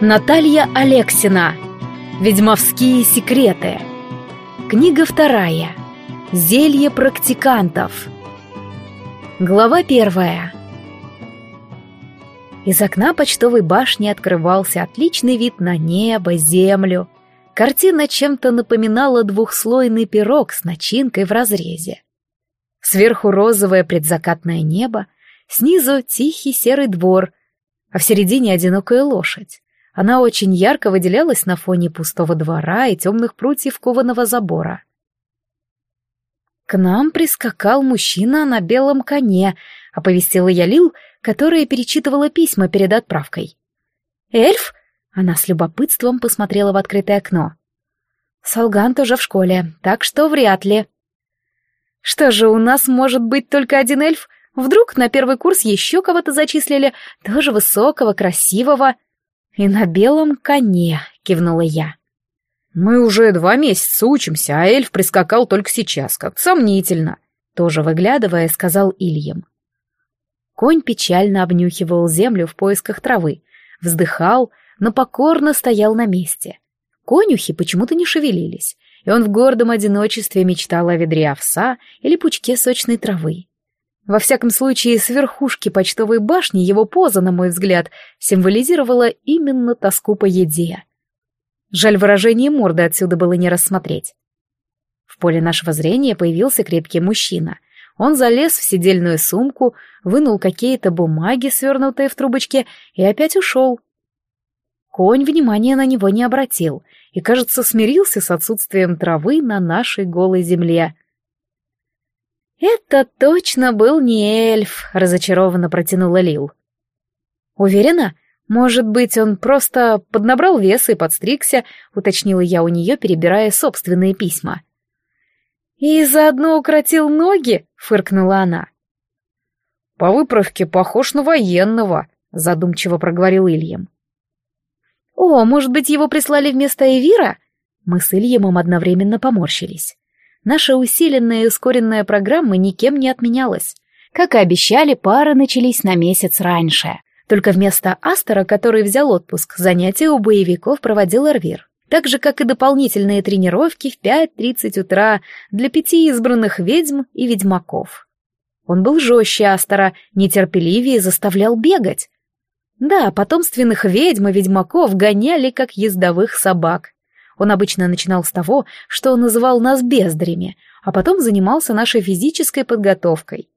Наталья Алексина. Ведьмовские секреты. Книга вторая. Зелье практикантов. Глава первая. Из окна почтовой башни открывался отличный вид на небо, землю. Картина чем-то напоминала двухслойный пирог с начинкой в разрезе. Сверху розовое предзакатное небо, снизу тихий серый двор, а в середине одинокая лошадь. Она очень ярко выделялась на фоне пустого двора и темных прутьев кованого забора. К нам прискакал мужчина на белом коне, оповестила я Лил, которая перечитывала письма перед отправкой. «Эльф?» — она с любопытством посмотрела в открытое окно. «Солган тоже в школе, так что вряд ли». «Что же, у нас может быть только один эльф? Вдруг на первый курс еще кого-то зачислили, тоже высокого, красивого?» «И на белом коне», — кивнула я. «Мы уже два месяца учимся, а эльф прискакал только сейчас, как сомнительно», — тоже выглядывая, сказал Ильям. Конь печально обнюхивал землю в поисках травы, вздыхал, но покорно стоял на месте. Конюхи почему-то не шевелились, и он в гордом одиночестве мечтал о ведре овса или пучке сочной травы. Во всяком случае, с верхушки почтовой башни его поза, на мой взгляд, символизировала именно тоску по еде. Жаль, выражение морды отсюда было не рассмотреть. В поле нашего зрения появился крепкий мужчина. Он залез в сидельную сумку, вынул какие-то бумаги, свернутые в трубочке, и опять ушел. Конь внимания на него не обратил и, кажется, смирился с отсутствием травы на нашей голой земле — «Это точно был не эльф», — разочарованно протянула Лил. «Уверена? Может быть, он просто поднабрал вес и подстригся», — уточнила я у нее, перебирая собственные письма. «И заодно укоротил ноги?» — фыркнула она. «По выправке похож на военного», — задумчиво проговорил Ильям. «О, может быть, его прислали вместо Эвира?» Мы с Ильямом одновременно поморщились наша усиленная и ускоренная программа никем не отменялась. Как и обещали, пары начались на месяц раньше. Только вместо Астера, который взял отпуск, занятия у боевиков проводил Эрвир. Так же, как и дополнительные тренировки в 5.30 утра для пяти избранных ведьм и ведьмаков. Он был жестче Астера, нетерпеливее заставлял бегать. Да, потомственных ведьм и ведьмаков гоняли, как ездовых собак. Он обычно начинал с того, что называл нас бездарями, а потом занимался нашей физической подготовкой.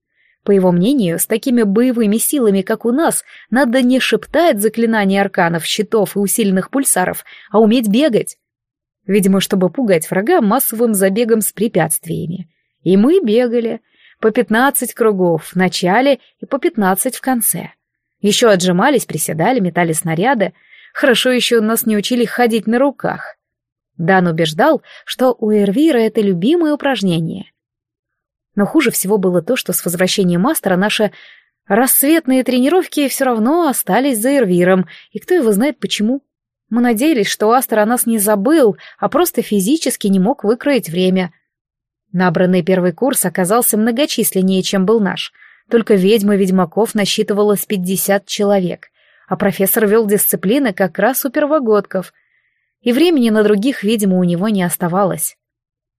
По его мнению, с такими боевыми силами, как у нас, надо не шептать заклинания арканов, щитов и усиленных пульсаров, а уметь бегать. Видимо, чтобы пугать врага массовым забегом с препятствиями. И мы бегали. По пятнадцать кругов в начале и по пятнадцать в конце. Еще отжимались, приседали, метали снаряды. Хорошо еще нас не учили ходить на руках. Дан убеждал, что у Эрвира это любимое упражнение. Но хуже всего было то, что с возвращением мастера наши рассветные тренировки все равно остались за Эрвиром, и кто его знает почему. Мы надеялись, что Астер о нас не забыл, а просто физически не мог выкроить время. Набранный первый курс оказался многочисленнее, чем был наш. Только ведьмы ведьмаков насчитывалось пятьдесят человек, а профессор вел дисциплины как раз у первогодков — и времени на других, видимо, у него не оставалось.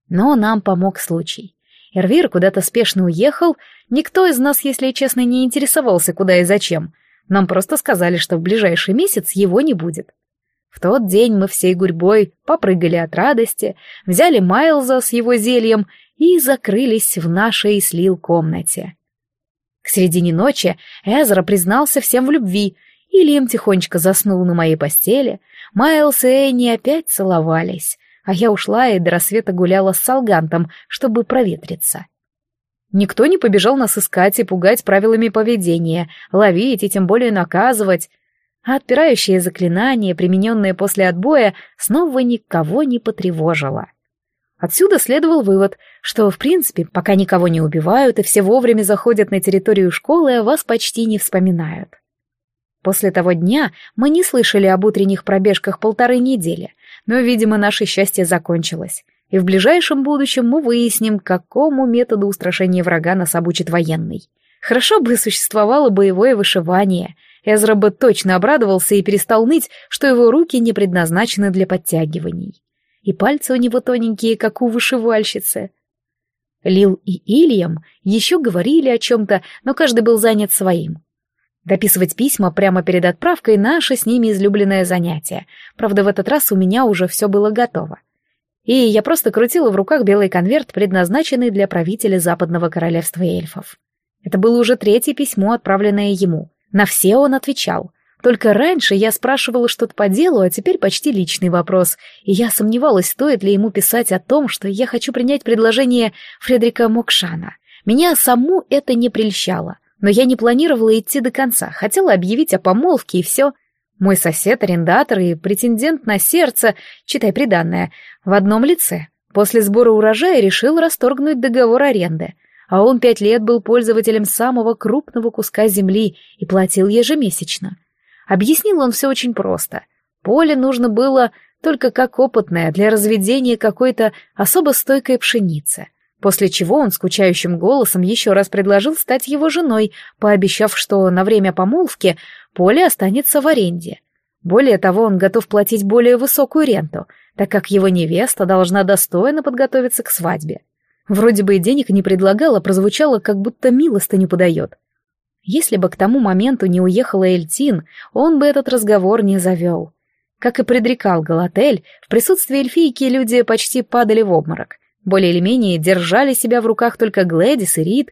Но нам помог случай. Эрвир куда-то спешно уехал, никто из нас, если честно, не интересовался, куда и зачем. Нам просто сказали, что в ближайший месяц его не будет. В тот день мы всей гурьбой попрыгали от радости, взяли Майлза с его зельем и закрылись в нашей слил комнате. К середине ночи Эзра признался всем в любви, и Лим тихонечко заснул на моей постели, Майлз и Энни опять целовались, а я ушла и до рассвета гуляла с Салгантом, чтобы проветриться. Никто не побежал нас искать и пугать правилами поведения, ловить и тем более наказывать. А отпирающее заклинание, примененное после отбоя, снова никого не потревожило. Отсюда следовал вывод, что, в принципе, пока никого не убивают и все вовремя заходят на территорию школы, вас почти не вспоминают. После того дня мы не слышали об утренних пробежках полторы недели, но, видимо, наше счастье закончилось. И в ближайшем будущем мы выясним, какому методу устрашения врага нас обучит военный. Хорошо бы существовало боевое вышивание, Эзра бы точно обрадовался и перестал ныть, что его руки не предназначены для подтягиваний. И пальцы у него тоненькие, как у вышивальщицы. Лил и Ильям еще говорили о чем-то, но каждый был занят своим. Дописывать письма прямо перед отправкой — наше с ними излюбленное занятие. Правда, в этот раз у меня уже все было готово. И я просто крутила в руках белый конверт, предназначенный для правителя Западного Королевства эльфов. Это было уже третье письмо, отправленное ему. На все он отвечал. Только раньше я спрашивала что-то по делу, а теперь почти личный вопрос, и я сомневалась, стоит ли ему писать о том, что я хочу принять предложение Фредерика Мокшана. Меня саму это не прельщало. Но я не планировала идти до конца, хотела объявить о помолвке и все. Мой сосед, арендатор и претендент на сердце, читай приданное, в одном лице. После сбора урожая решил расторгнуть договор аренды, а он пять лет был пользователем самого крупного куска земли и платил ежемесячно. Объяснил он все очень просто. Поле нужно было только как опытное для разведения какой-то особо стойкой пшеницы после чего он скучающим голосом еще раз предложил стать его женой, пообещав, что на время помолвки поле останется в аренде. Более того, он готов платить более высокую ренту, так как его невеста должна достойно подготовиться к свадьбе. Вроде бы и денег не предлагала, прозвучало, как будто милостыню подает. Если бы к тому моменту не уехала Эльтин, он бы этот разговор не завел. Как и предрекал Галатель, в присутствии эльфийки люди почти падали в обморок. Более или менее держали себя в руках только Глэдис и Рид.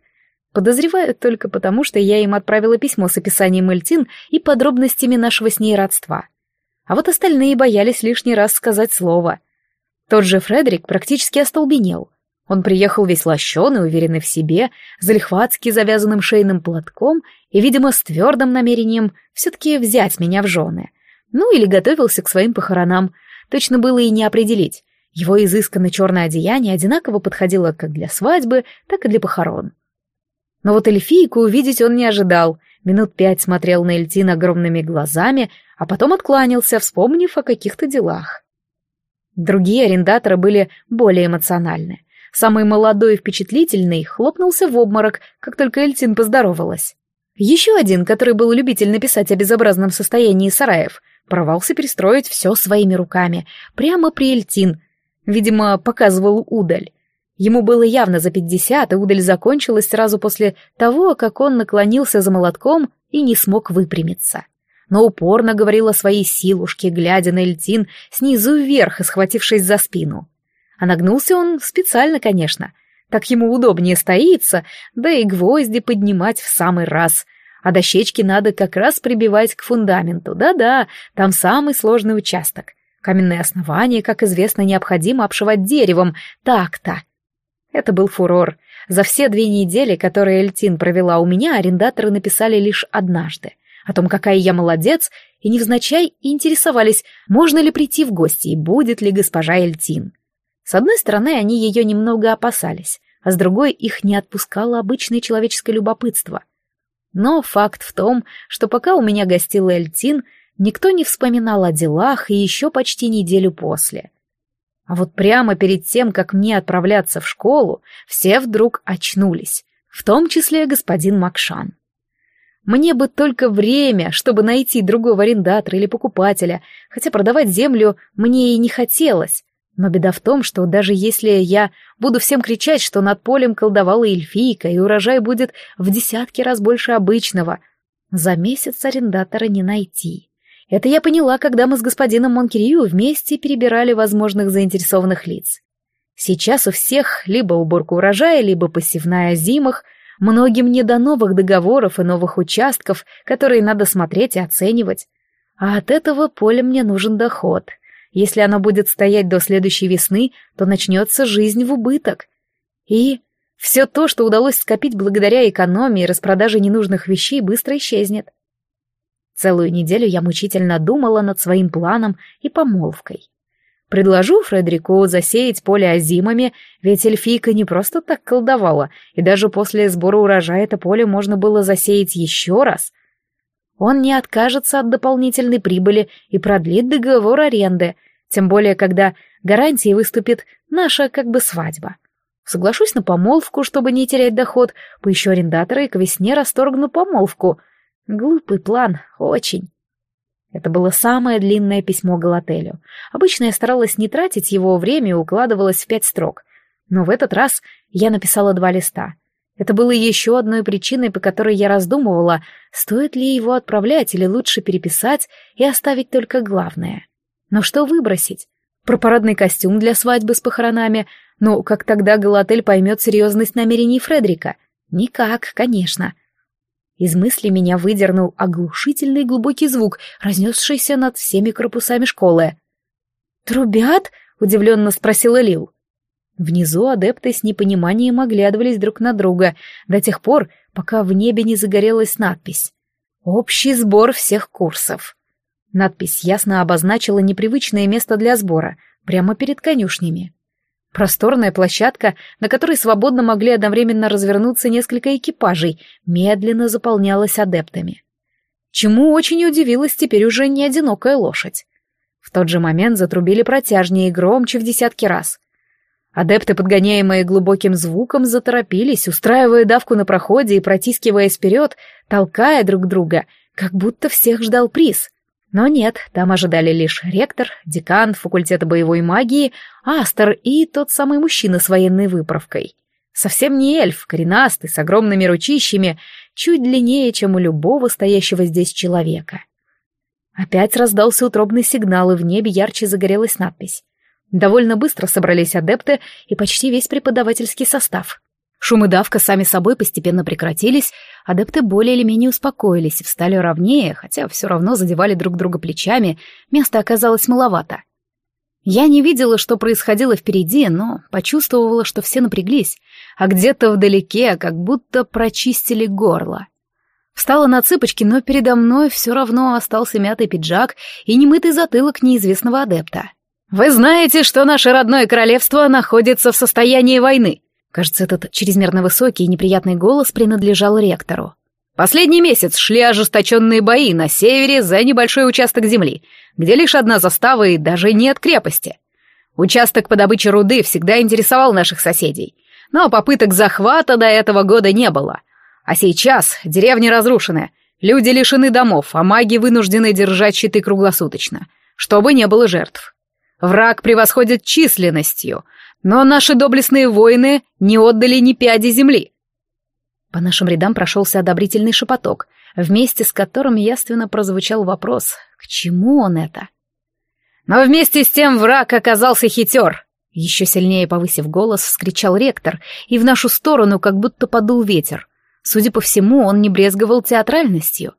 Подозревают только потому, что я им отправила письмо с описанием Эльтин и подробностями нашего с ней родства. А вот остальные боялись лишний раз сказать слово. Тот же Фредерик практически остолбенел. Он приехал весь лощеный, уверенный в себе, залихватски завязанным шейным платком и, видимо, с твердым намерением все-таки взять меня в жены. Ну или готовился к своим похоронам. Точно было и не определить, его изысканное черное одеяние одинаково подходило как для свадьбы, так и для похорон. Но вот эльфийку увидеть он не ожидал. Минут пять смотрел на Эльтин огромными глазами, а потом откланялся, вспомнив о каких-то делах. Другие арендаторы были более эмоциональны. Самый молодой и впечатлительный хлопнулся в обморок, как только Эльтин поздоровалась. Еще один, который был любитель написать о безобразном состоянии сараев, порвался перестроить все своими руками, прямо при Эльтин, Видимо, показывал удаль. Ему было явно за пятьдесят, и удаль закончилась сразу после того, как он наклонился за молотком и не смог выпрямиться. Но упорно говорил о своей силушке, глядя на Эльтин снизу вверх и схватившись за спину. А нагнулся он специально, конечно. Так ему удобнее стоится, да и гвозди поднимать в самый раз. А дощечки надо как раз прибивать к фундаменту. Да-да, там самый сложный участок. Каменное основание, как известно, необходимо обшивать деревом. Так-то. Это был фурор. За все две недели, которые Эльтин провела у меня, арендаторы написали лишь однажды. О том, какая я молодец, и невзначай интересовались, можно ли прийти в гости и будет ли госпожа Эльтин. С одной стороны, они ее немного опасались, а с другой их не отпускало обычное человеческое любопытство. Но факт в том, что пока у меня гостила Эльтин, Никто не вспоминал о делах и еще почти неделю после. А вот прямо перед тем, как мне отправляться в школу, все вдруг очнулись, в том числе господин Макшан. Мне бы только время, чтобы найти другого арендатора или покупателя, хотя продавать землю мне и не хотелось. Но беда в том, что даже если я буду всем кричать, что над полем колдовала эльфийка, и урожай будет в десятки раз больше обычного, за месяц арендатора не найти. Это я поняла, когда мы с господином Монкирью вместе перебирали возможных заинтересованных лиц. Сейчас у всех либо уборка урожая, либо посевная зимах, многим не до новых договоров и новых участков, которые надо смотреть и оценивать. А от этого поля мне нужен доход. Если оно будет стоять до следующей весны, то начнется жизнь в убыток. И все то, что удалось скопить благодаря экономии и распродаже ненужных вещей, быстро исчезнет. Целую неделю я мучительно думала над своим планом и помолвкой. Предложу Фредерику засеять поле озимами, ведь эльфийка не просто так колдовала, и даже после сбора урожая это поле можно было засеять еще раз. Он не откажется от дополнительной прибыли и продлит договор аренды, тем более когда гарантией выступит наша как бы свадьба. Соглашусь на помолвку, чтобы не терять доход, поищу арендатора и к весне расторгну помолвку — Глупый план, очень. Это было самое длинное письмо Галателю. Обычно я старалась не тратить его время и укладывалась в пять строк. Но в этот раз я написала два листа. Это было еще одной причиной, по которой я раздумывала, стоит ли его отправлять или лучше переписать и оставить только главное. Но что выбросить? Про парадный костюм для свадьбы с похоронами? Ну, как тогда Галатель поймет серьезность намерений Фредрика? Никак, конечно. Из мысли меня выдернул оглушительный глубокий звук, разнесшийся над всеми корпусами школы. «Трубят?» — удивленно спросила Лил. Внизу адепты с непониманием оглядывались друг на друга до тех пор, пока в небе не загорелась надпись «Общий сбор всех курсов». Надпись ясно обозначила непривычное место для сбора, прямо перед конюшнями. Просторная площадка, на которой свободно могли одновременно развернуться несколько экипажей, медленно заполнялась адептами. Чему очень удивилась теперь уже не одинокая лошадь. В тот же момент затрубили протяжнее и громче в десятки раз. Адепты, подгоняемые глубоким звуком, заторопились, устраивая давку на проходе и протискиваясь вперед, толкая друг друга, как будто всех ждал приз — но нет, там ожидали лишь ректор, декан факультета боевой магии, Астер и тот самый мужчина с военной выправкой. Совсем не эльф, коренастый, с огромными ручищами, чуть длиннее, чем у любого стоящего здесь человека. Опять раздался утробный сигнал, и в небе ярче загорелась надпись. Довольно быстро собрались адепты и почти весь преподавательский состав. Шум и давка сами собой постепенно прекратились, адепты более или менее успокоились и встали ровнее, хотя все равно задевали друг друга плечами, места оказалось маловато. Я не видела, что происходило впереди, но почувствовала, что все напряглись, а где-то вдалеке как будто прочистили горло. Встала на цыпочки, но передо мной все равно остался мятый пиджак и немытый затылок неизвестного адепта. «Вы знаете, что наше родное королевство находится в состоянии войны?» Кажется, этот чрезмерно высокий и неприятный голос принадлежал ректору. Последний месяц шли ожесточенные бои на севере за небольшой участок земли, где лишь одна застава и даже нет крепости. Участок по добыче руды всегда интересовал наших соседей, но попыток захвата до этого года не было. А сейчас деревни разрушены, люди лишены домов, а маги вынуждены держать щиты круглосуточно, чтобы не было жертв. Враг превосходит численностью, но наши доблестные воины не отдали ни пяди земли. По нашим рядам прошелся одобрительный шепоток, вместе с которым яственно прозвучал вопрос, к чему он это? Но вместе с тем враг оказался хитер. Еще сильнее повысив голос, вскричал ректор, и в нашу сторону как будто подул ветер. Судя по всему, он не брезговал театральностью.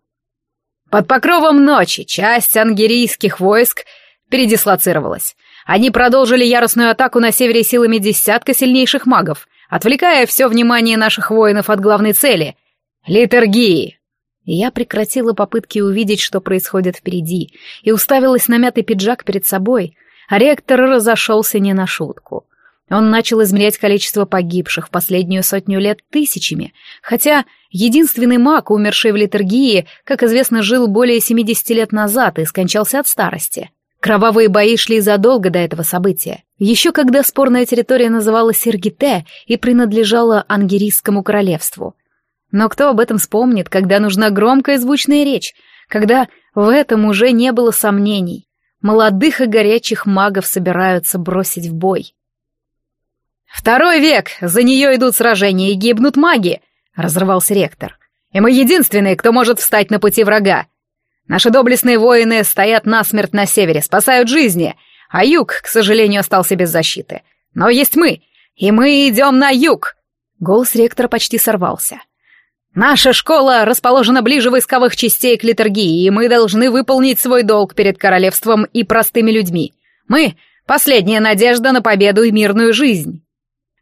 Под покровом ночи часть ангерийских войск передислоцировалась. Они продолжили яростную атаку на севере силами десятка сильнейших магов, отвлекая все внимание наших воинов от главной цели — литургии. Я прекратила попытки увидеть, что происходит впереди, и уставилась на мятый пиджак перед собой, а ректор разошелся не на шутку. Он начал измерять количество погибших в последнюю сотню лет тысячами, хотя единственный маг, умерший в литургии, как известно, жил более 70 лет назад и скончался от старости. Кровавые бои шли задолго до этого события. Еще когда спорная территория называлась Сергите и принадлежала Ангерийскому королевству. Но кто об этом вспомнит, когда нужна громкая звучная речь, когда в этом уже не было сомнений. Молодых и горячих магов собираются бросить в бой. «Второй век! За нее идут сражения и гибнут маги!» — разрывался ректор. «И мы единственные, кто может встать на пути врага. Наши доблестные воины стоят насмерть на севере, спасают жизни, а юг, к сожалению, остался без защиты. Но есть мы, и мы идем на юг!» Голос ректора почти сорвался. «Наша школа расположена ближе войсковых частей к литургии, и мы должны выполнить свой долг перед королевством и простыми людьми. Мы — последняя надежда на победу и мирную жизнь».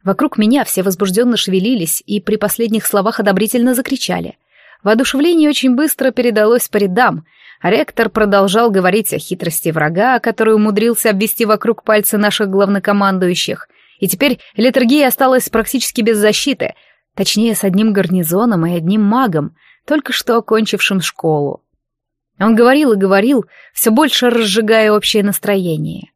Вокруг меня все возбужденно шевелились и при последних словах одобрительно закричали — Воодушевление очень быстро передалось по рядам, ректор продолжал говорить о хитрости врага, который умудрился обвести вокруг пальца наших главнокомандующих, и теперь литургия осталась практически без защиты, точнее, с одним гарнизоном и одним магом, только что окончившим школу. Он говорил и говорил, все больше разжигая общее настроение.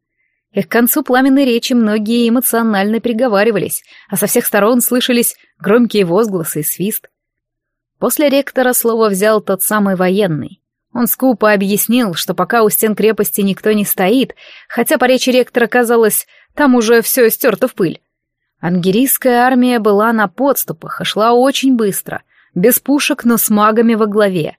И к концу пламенной речи многие эмоционально переговаривались, а со всех сторон слышались громкие возгласы и свист. После ректора слово взял тот самый военный. Он скупо объяснил, что пока у стен крепости никто не стоит, хотя по речи ректора казалось, там уже все стерто в пыль. Ангерийская армия была на подступах и шла очень быстро, без пушек, но с магами во главе.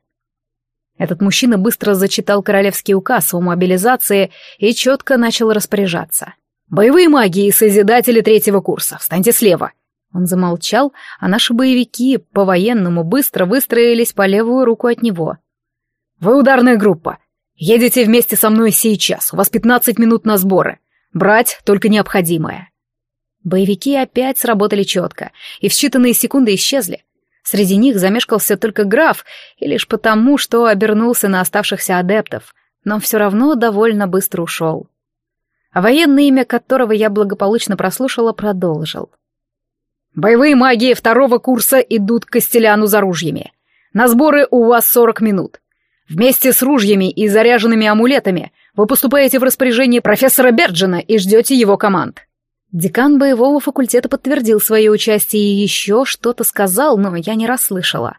Этот мужчина быстро зачитал королевский указ о мобилизации и четко начал распоряжаться. «Боевые маги и Созидатели третьего курса, встаньте слева!» Он замолчал, а наши боевики по-военному быстро выстроились по левую руку от него. «Вы ударная группа. Едете вместе со мной сейчас. У вас пятнадцать минут на сборы. Брать только необходимое». Боевики опять сработали четко, и в считанные секунды исчезли. Среди них замешкался только граф, и лишь потому, что обернулся на оставшихся адептов, но все равно довольно быстро ушел. А военное имя которого я благополучно прослушала, продолжил. «Боевые магии второго курса идут к Костеляну за ружьями. На сборы у вас сорок минут. Вместе с ружьями и заряженными амулетами вы поступаете в распоряжение профессора Берджина и ждете его команд. Декан боевого факультета подтвердил свое участие и еще что-то сказал, но я не расслышала.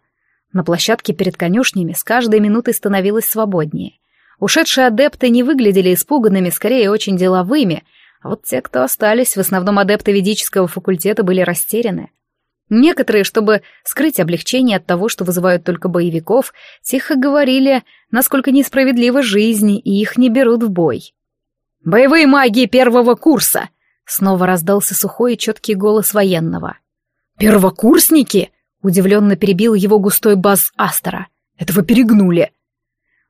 На площадке перед конюшнями с каждой минутой становилось свободнее. Ушедшие адепты не выглядели испуганными, скорее очень деловыми, вот те, кто остались, в основном адепты ведического факультета, были растеряны. Некоторые, чтобы скрыть облегчение от того, что вызывают только боевиков, тихо говорили, насколько несправедлива жизнь, и их не берут в бой. «Боевые маги первого курса!» Снова раздался сухой и четкий голос военного. «Первокурсники?» — удивленно перебил его густой баз Астера. «Это вы перегнули!»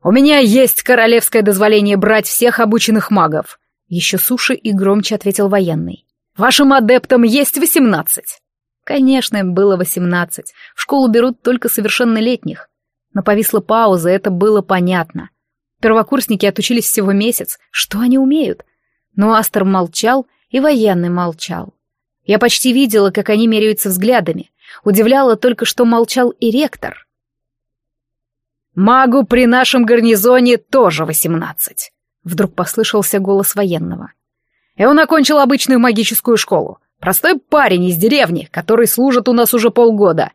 «У меня есть королевское дозволение брать всех обученных магов!» Еще суше и громче ответил военный. «Вашим адептам есть восемнадцать!» Конечно, им было восемнадцать. В школу берут только совершеннолетних. Но повисла пауза, это было понятно. Первокурсники отучились всего месяц. Что они умеют? Но Астер молчал и военный молчал. Я почти видела, как они меряются взглядами. Удивляло только, что молчал и ректор. «Магу при нашем гарнизоне тоже восемнадцать», — вдруг послышался голос военного. «И он окончил обычную магическую школу. Простой парень из деревни, который служит у нас уже полгода».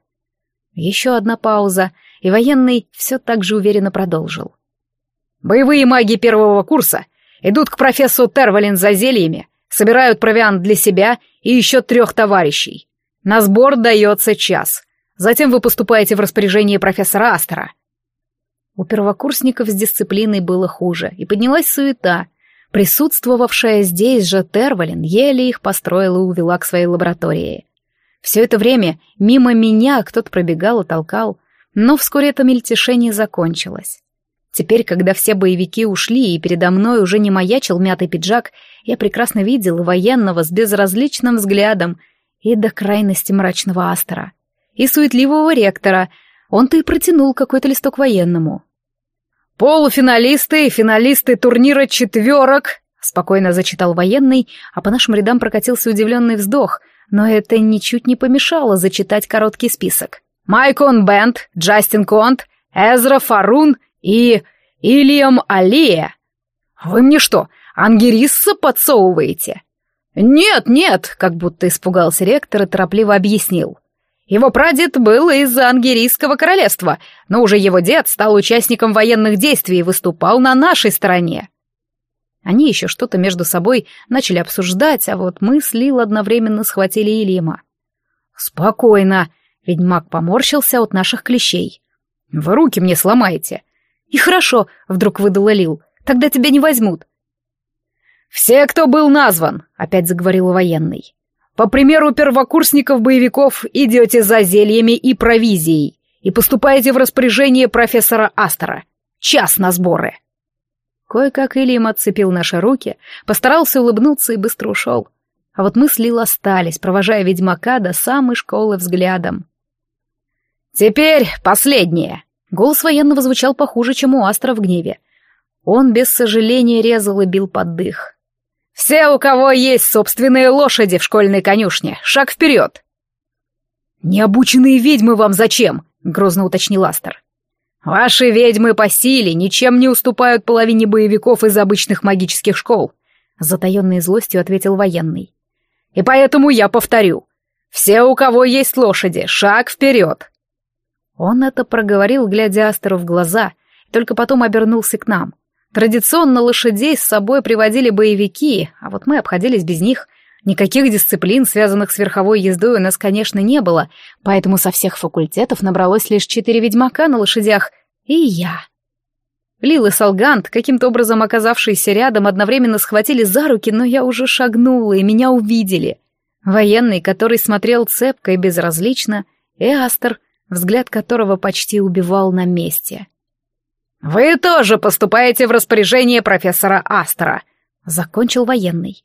Еще одна пауза, и военный все так же уверенно продолжил. «Боевые маги первого курса идут к профессору Тервалин за зельями, собирают провиант для себя и еще трех товарищей. На сбор дается час. Затем вы поступаете в распоряжение профессора Астера. У первокурсников с дисциплиной было хуже, и поднялась суета. Присутствовавшая здесь же Тервалин еле их построила и увела к своей лаборатории. Все это время мимо меня кто-то пробегал и толкал, но вскоре это мельтешение закончилось. Теперь, когда все боевики ушли и передо мной уже не маячил мятый пиджак, я прекрасно видела военного с безразличным взглядом и до крайности мрачного астера. И суетливого ректора. Он-то и протянул какой-то листок военному. «Полуфиналисты и финалисты турнира четверок», — спокойно зачитал военный, а по нашим рядам прокатился удивленный вздох, но это ничуть не помешало зачитать короткий список. «Майкон Бенд, Джастин Конт, Эзра Фарун и Ильям Алия. Вы мне что, ангерисса подсовываете? Нет, нет, как будто испугался ректор и торопливо объяснил. Его прадед был из Ангерийского королевства, но уже его дед стал участником военных действий и выступал на нашей стороне. Они еще что-то между собой начали обсуждать, а вот мы с Лил одновременно схватили Ильяма. «Спокойно», — ведьмак поморщился от наших клещей. «Вы руки мне сломаете. «И хорошо», — вдруг выдала Лил, — «тогда тебя не возьмут». «Все, кто был назван», — опять заговорил военный. «По примеру первокурсников-боевиков идете за зельями и провизией и поступаете в распоряжение профессора Астера. Час на сборы». Кое-как Ильям отцепил наши руки, постарался улыбнуться и быстро ушел. А вот мы с Лил остались, провожая ведьмака до самой школы взглядом. «Теперь последнее», Голос военного звучал похуже, чем у Астра в гневе. Он без сожаления резал и бил под дых. «Все, у кого есть собственные лошади в школьной конюшне, шаг вперед!» «Необученные ведьмы вам зачем?» — грозно уточнил Астер. «Ваши ведьмы по силе ничем не уступают половине боевиков из обычных магических школ», — затаенной злостью ответил военный. «И поэтому я повторю. Все, у кого есть лошади, шаг вперед!» Он это проговорил, глядя Астеру в глаза, только потом обернулся к нам. Традиционно лошадей с собой приводили боевики, а вот мы обходились без них. Никаких дисциплин, связанных с верховой ездой, у нас, конечно, не было, поэтому со всех факультетов набралось лишь четыре ведьмака на лошадях, и я. Лил и Салгант, каким-то образом оказавшиеся рядом, одновременно схватили за руки, но я уже шагнула, и меня увидели. Военный, который смотрел цепко и безразлично, и Астер, взгляд которого почти убивал на месте. «Вы тоже поступаете в распоряжение профессора Астера», — закончил военный.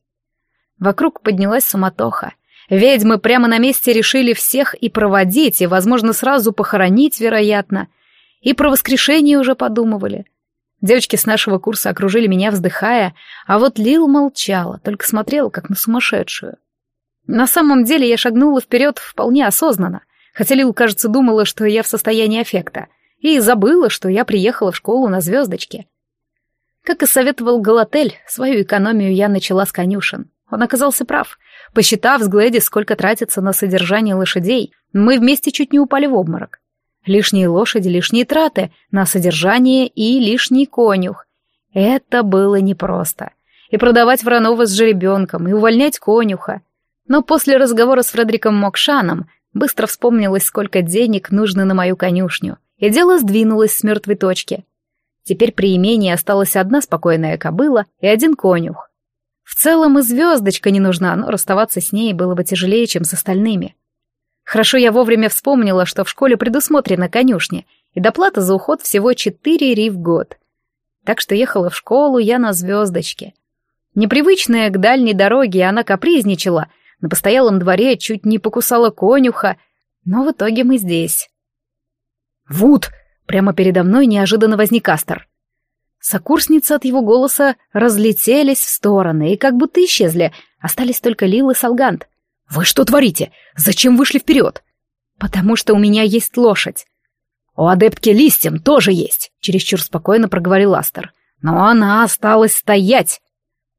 Вокруг поднялась суматоха. Ведьмы прямо на месте решили всех и проводить, и, возможно, сразу похоронить, вероятно. И про воскрешение уже подумывали. Девочки с нашего курса окружили меня, вздыхая, а вот Лил молчала, только смотрела, как на сумасшедшую. На самом деле я шагнула вперед вполне осознанно, хотя Лил, кажется, думала, что я в состоянии аффекта, и забыла, что я приехала в школу на звездочке. Как и советовал Галатель, свою экономию я начала с конюшен. Он оказался прав. Посчитав с Глэди, сколько тратится на содержание лошадей, мы вместе чуть не упали в обморок. Лишние лошади, лишние траты на содержание и лишний конюх. Это было непросто. И продавать Воронова с жеребенком, и увольнять конюха. Но после разговора с Фредериком Мокшаном быстро вспомнилось, сколько денег нужно на мою конюшню, и дело сдвинулось с мертвой точки. Теперь при имении осталась одна спокойная кобыла и один конюх. В целом и звездочка не нужна, но расставаться с ней было бы тяжелее, чем с остальными. Хорошо я вовремя вспомнила, что в школе предусмотрена конюшня, и доплата за уход всего 4 ри в год. Так что ехала в школу я на звездочке. Непривычная к дальней дороге, она капризничала, на постоялом дворе чуть не покусала конюха, но в итоге мы здесь. «Вуд!» — прямо передо мной неожиданно возник Астер. Сокурсницы от его голоса разлетелись в стороны и как будто исчезли, остались только Лил и Салгант. «Вы что творите? Зачем вышли вперед?» «Потому что у меня есть лошадь». «У адептки Листин тоже есть», — чересчур спокойно проговорил Астер. «Но она осталась стоять».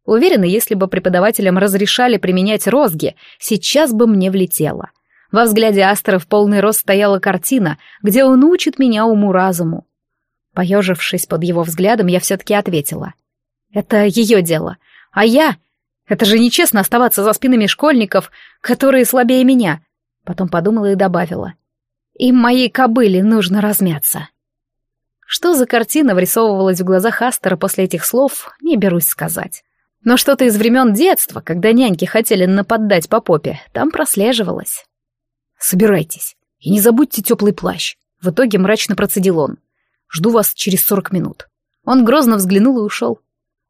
Уверена, если бы преподавателям разрешали применять розги, сейчас бы мне влетело. Во взгляде Астера в полный рост стояла картина, где он учит меня уму-разуму. Поежившись под его взглядом, я все-таки ответила. «Это ее дело. А я... Это же нечестно оставаться за спинами школьников, которые слабее меня». Потом подумала и добавила. «Им моей кобыле нужно размяться». Что за картина вырисовывалась в глазах Астера после этих слов, не берусь сказать. Но что-то из времен детства, когда няньки хотели нападать по попе, там прослеживалось. «Собирайтесь. И не забудьте теплый плащ». В итоге мрачно процедил он. Жду вас через сорок минут». Он грозно взглянул и ушел.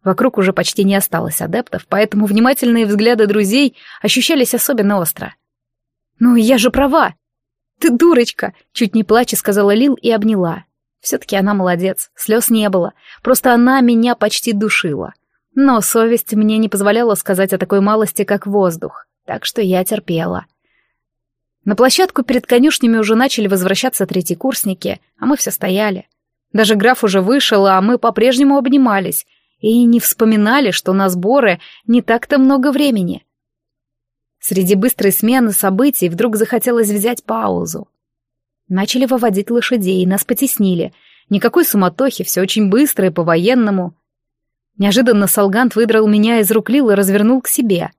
Вокруг уже почти не осталось адептов, поэтому внимательные взгляды друзей ощущались особенно остро. «Ну, я же права!» «Ты дурочка!» — чуть не плача сказала Лил и обняла. Все-таки она молодец, слез не было, просто она меня почти душила. Но совесть мне не позволяла сказать о такой малости, как воздух, так что я терпела. На площадку перед конюшнями уже начали возвращаться третьекурсники, а мы все стояли. Даже граф уже вышел, а мы по-прежнему обнимались и не вспоминали, что на сборы не так-то много времени. Среди быстрой смены событий вдруг захотелось взять паузу. Начали выводить лошадей, нас потеснили. Никакой суматохи, все очень быстро и по-военному. Неожиданно Солгант выдрал меня из рук Лил и развернул к себе.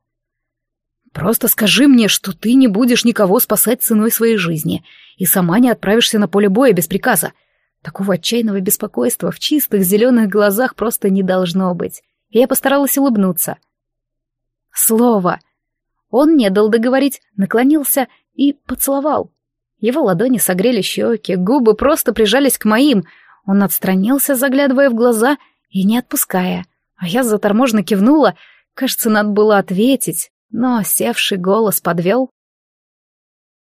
«Просто скажи мне, что ты не будешь никого спасать ценой своей жизни и сама не отправишься на поле боя без приказа. Такого отчаянного беспокойства в чистых зеленых глазах просто не должно быть. Я постаралась улыбнуться. Слово. Он не дал договорить, наклонился и поцеловал. Его ладони согрели щеки, губы просто прижались к моим. Он отстранился, заглядывая в глаза и не отпуская. А я заторможенно кивнула. Кажется, надо было ответить, но севший голос подвел.